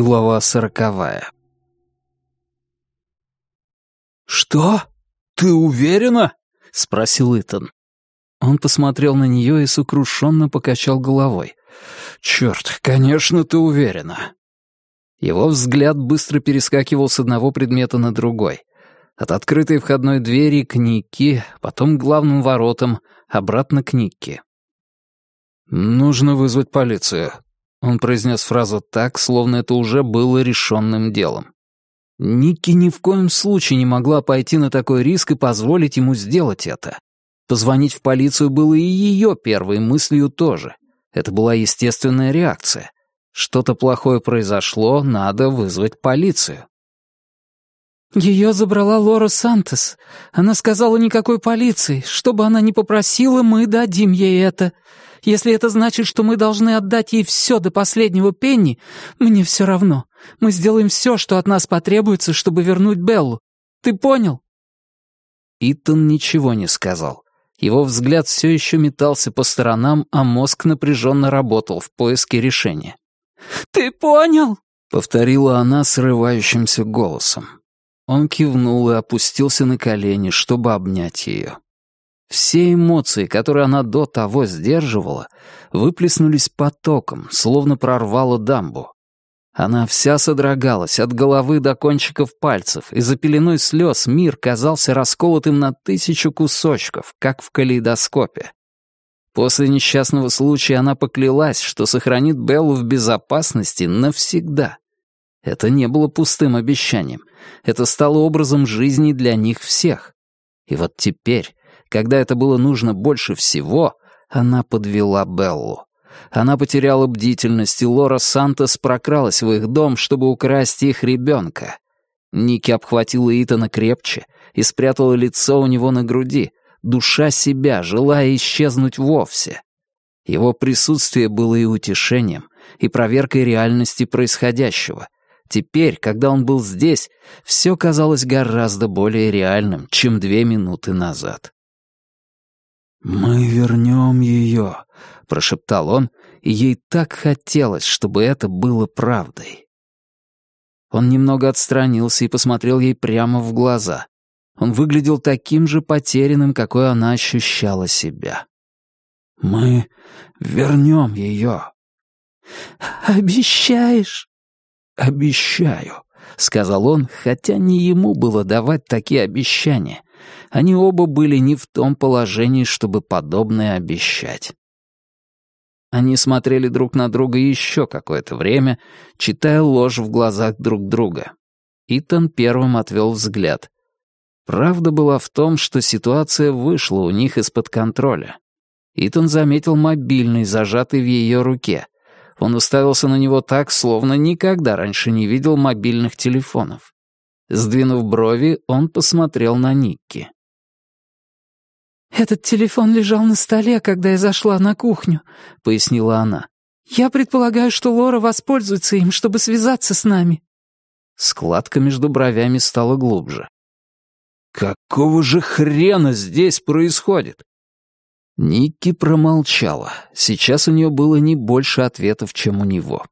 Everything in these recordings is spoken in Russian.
Глава сороковая. «Что? Ты уверена?» — спросил Итан. Он посмотрел на нее и сокрушенно покачал головой. «Черт, конечно, ты уверена». Его взгляд быстро перескакивал с одного предмета на другой. От открытой входной двери к Никке, потом к главным воротам, обратно к Никке. «Нужно вызвать полицию», — он произнес фразу так, словно это уже было решенным делом. Никки ни в коем случае не могла пойти на такой риск и позволить ему сделать это. Позвонить в полицию было и ее первой мыслью тоже. Это была естественная реакция. Что-то плохое произошло, надо вызвать полицию. Ее забрала Лора Сантос. Она сказала никакой полиции. Что бы она ни попросила, мы дадим ей это. Если это значит, что мы должны отдать ей все до последнего пенни, мне все равно. Мы сделаем все, что от нас потребуется, чтобы вернуть Беллу. Ты понял?» Итан ничего не сказал. Его взгляд все еще метался по сторонам, а мозг напряженно работал в поиске решения. «Ты понял?» — повторила она срывающимся голосом. Он кивнул и опустился на колени, чтобы обнять ее. Все эмоции, которые она до того сдерживала, выплеснулись потоком, словно прорвало дамбу. Она вся содрогалась от головы до кончиков пальцев, и за пеленой слез мир казался расколотым на тысячу кусочков, как в калейдоскопе. После несчастного случая она поклялась, что сохранит Беллу в безопасности навсегда. Это не было пустым обещанием. Это стало образом жизни для них всех. И вот теперь, когда это было нужно больше всего, она подвела Беллу. Она потеряла бдительность, и Лора Сантос прокралась в их дом, чтобы украсть их ребенка. Ники обхватила Итана крепче и спрятала лицо у него на груди, душа себя, желая исчезнуть вовсе. Его присутствие было и утешением, и проверкой реальности происходящего. Теперь, когда он был здесь, все казалось гораздо более реальным, чем две минуты назад. «Мы вернем ее», — прошептал он, и ей так хотелось, чтобы это было правдой. Он немного отстранился и посмотрел ей прямо в глаза. Он выглядел таким же потерянным, какой она ощущала себя. «Мы вернем ее». «Обещаешь?» «Обещаю», — сказал он, хотя не ему было давать такие обещания. Они оба были не в том положении, чтобы подобное обещать. Они смотрели друг на друга еще какое-то время, читая ложь в глазах друг друга. Итан первым отвел взгляд. Правда была в том, что ситуация вышла у них из-под контроля. Итан заметил мобильный, зажатый в ее руке. Он уставился на него так, словно никогда раньше не видел мобильных телефонов. Сдвинув брови, он посмотрел на Никки. «Этот телефон лежал на столе, когда я зашла на кухню», — пояснила она. «Я предполагаю, что Лора воспользуется им, чтобы связаться с нами». Складка между бровями стала глубже. «Какого же хрена здесь происходит?» Никки промолчала. Сейчас у нее было не больше ответов, чем у него.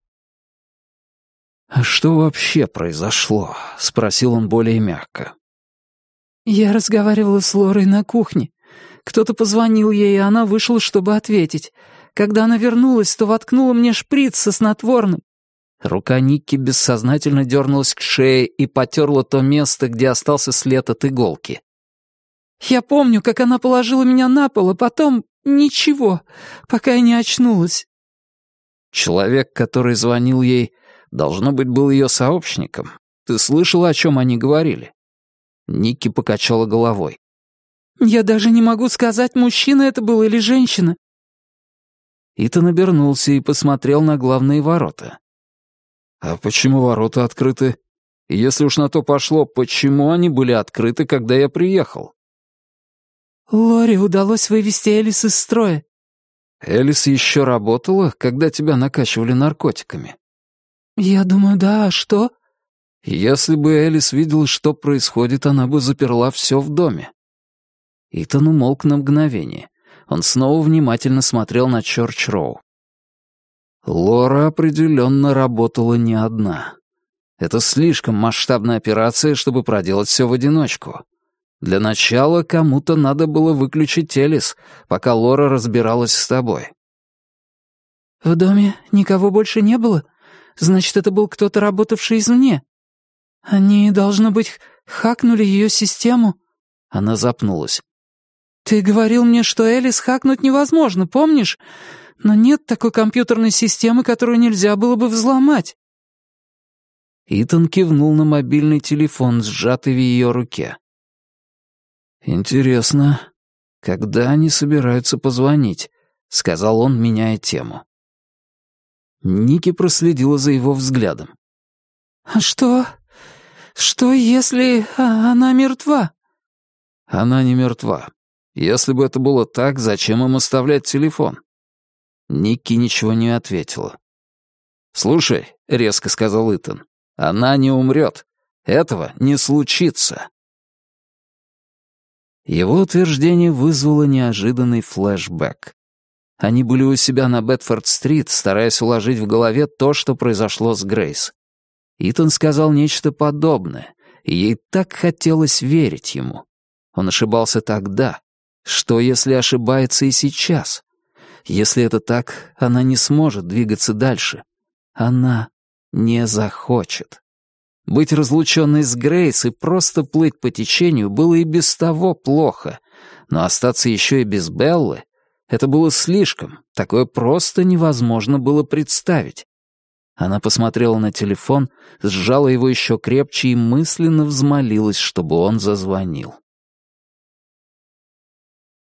«А что вообще произошло?» — спросил он более мягко. «Я разговаривала с Лорой на кухне. Кто-то позвонил ей, и она вышла, чтобы ответить. Когда она вернулась, то воткнула мне шприц со снотворным. Рука Никки бессознательно дернулась к шее и потерла то место, где остался след от иголки. «Я помню, как она положила меня на пол, а потом ничего, пока я не очнулась». Человек, который звонил ей, должно быть, был ее сообщником. Ты слышала, о чем они говорили?» Никки покачала головой. Я даже не могу сказать, мужчина это был или женщина». Итан обернулся и посмотрел на главные ворота. «А почему ворота открыты? Если уж на то пошло, почему они были открыты, когда я приехал?» «Лори удалось вывести Элис из строя». «Элис еще работала, когда тебя накачивали наркотиками?» «Я думаю, да, а что?» «Если бы Элис видела, что происходит, она бы заперла все в доме. Итан умолк на мгновение. Он снова внимательно смотрел на Чорч-Роу. Лора определенно работала не одна. Это слишком масштабная операция, чтобы проделать все в одиночку. Для начала кому-то надо было выключить Телес, пока Лора разбиралась с тобой. «В доме никого больше не было? Значит, это был кто-то, работавший извне. Они, должно быть, хакнули ее систему?» Она запнулась. «Ты говорил мне, что Элис хакнуть невозможно, помнишь? Но нет такой компьютерной системы, которую нельзя было бы взломать». Итан кивнул на мобильный телефон, сжатый в ее руке. «Интересно, когда они собираются позвонить?» — сказал он, меняя тему. Ники проследила за его взглядом. «А что? Что, если а, она мертва?» «Она не мертва. Если бы это было так, зачем им оставлять телефон?» Ники ничего не ответила. «Слушай», — резко сказал Итан, — «она не умрет. Этого не случится». Его утверждение вызвало неожиданный флешбэк. Они были у себя на Бетфорд-стрит, стараясь уложить в голове то, что произошло с Грейс. Итан сказал нечто подобное, и ей так хотелось верить ему. Он ошибался тогда. Что, если ошибается и сейчас? Если это так, она не сможет двигаться дальше. Она не захочет. Быть разлученной с Грейс и просто плыть по течению было и без того плохо, но остаться еще и без Беллы — это было слишком, такое просто невозможно было представить. Она посмотрела на телефон, сжала его еще крепче и мысленно взмолилась, чтобы он зазвонил.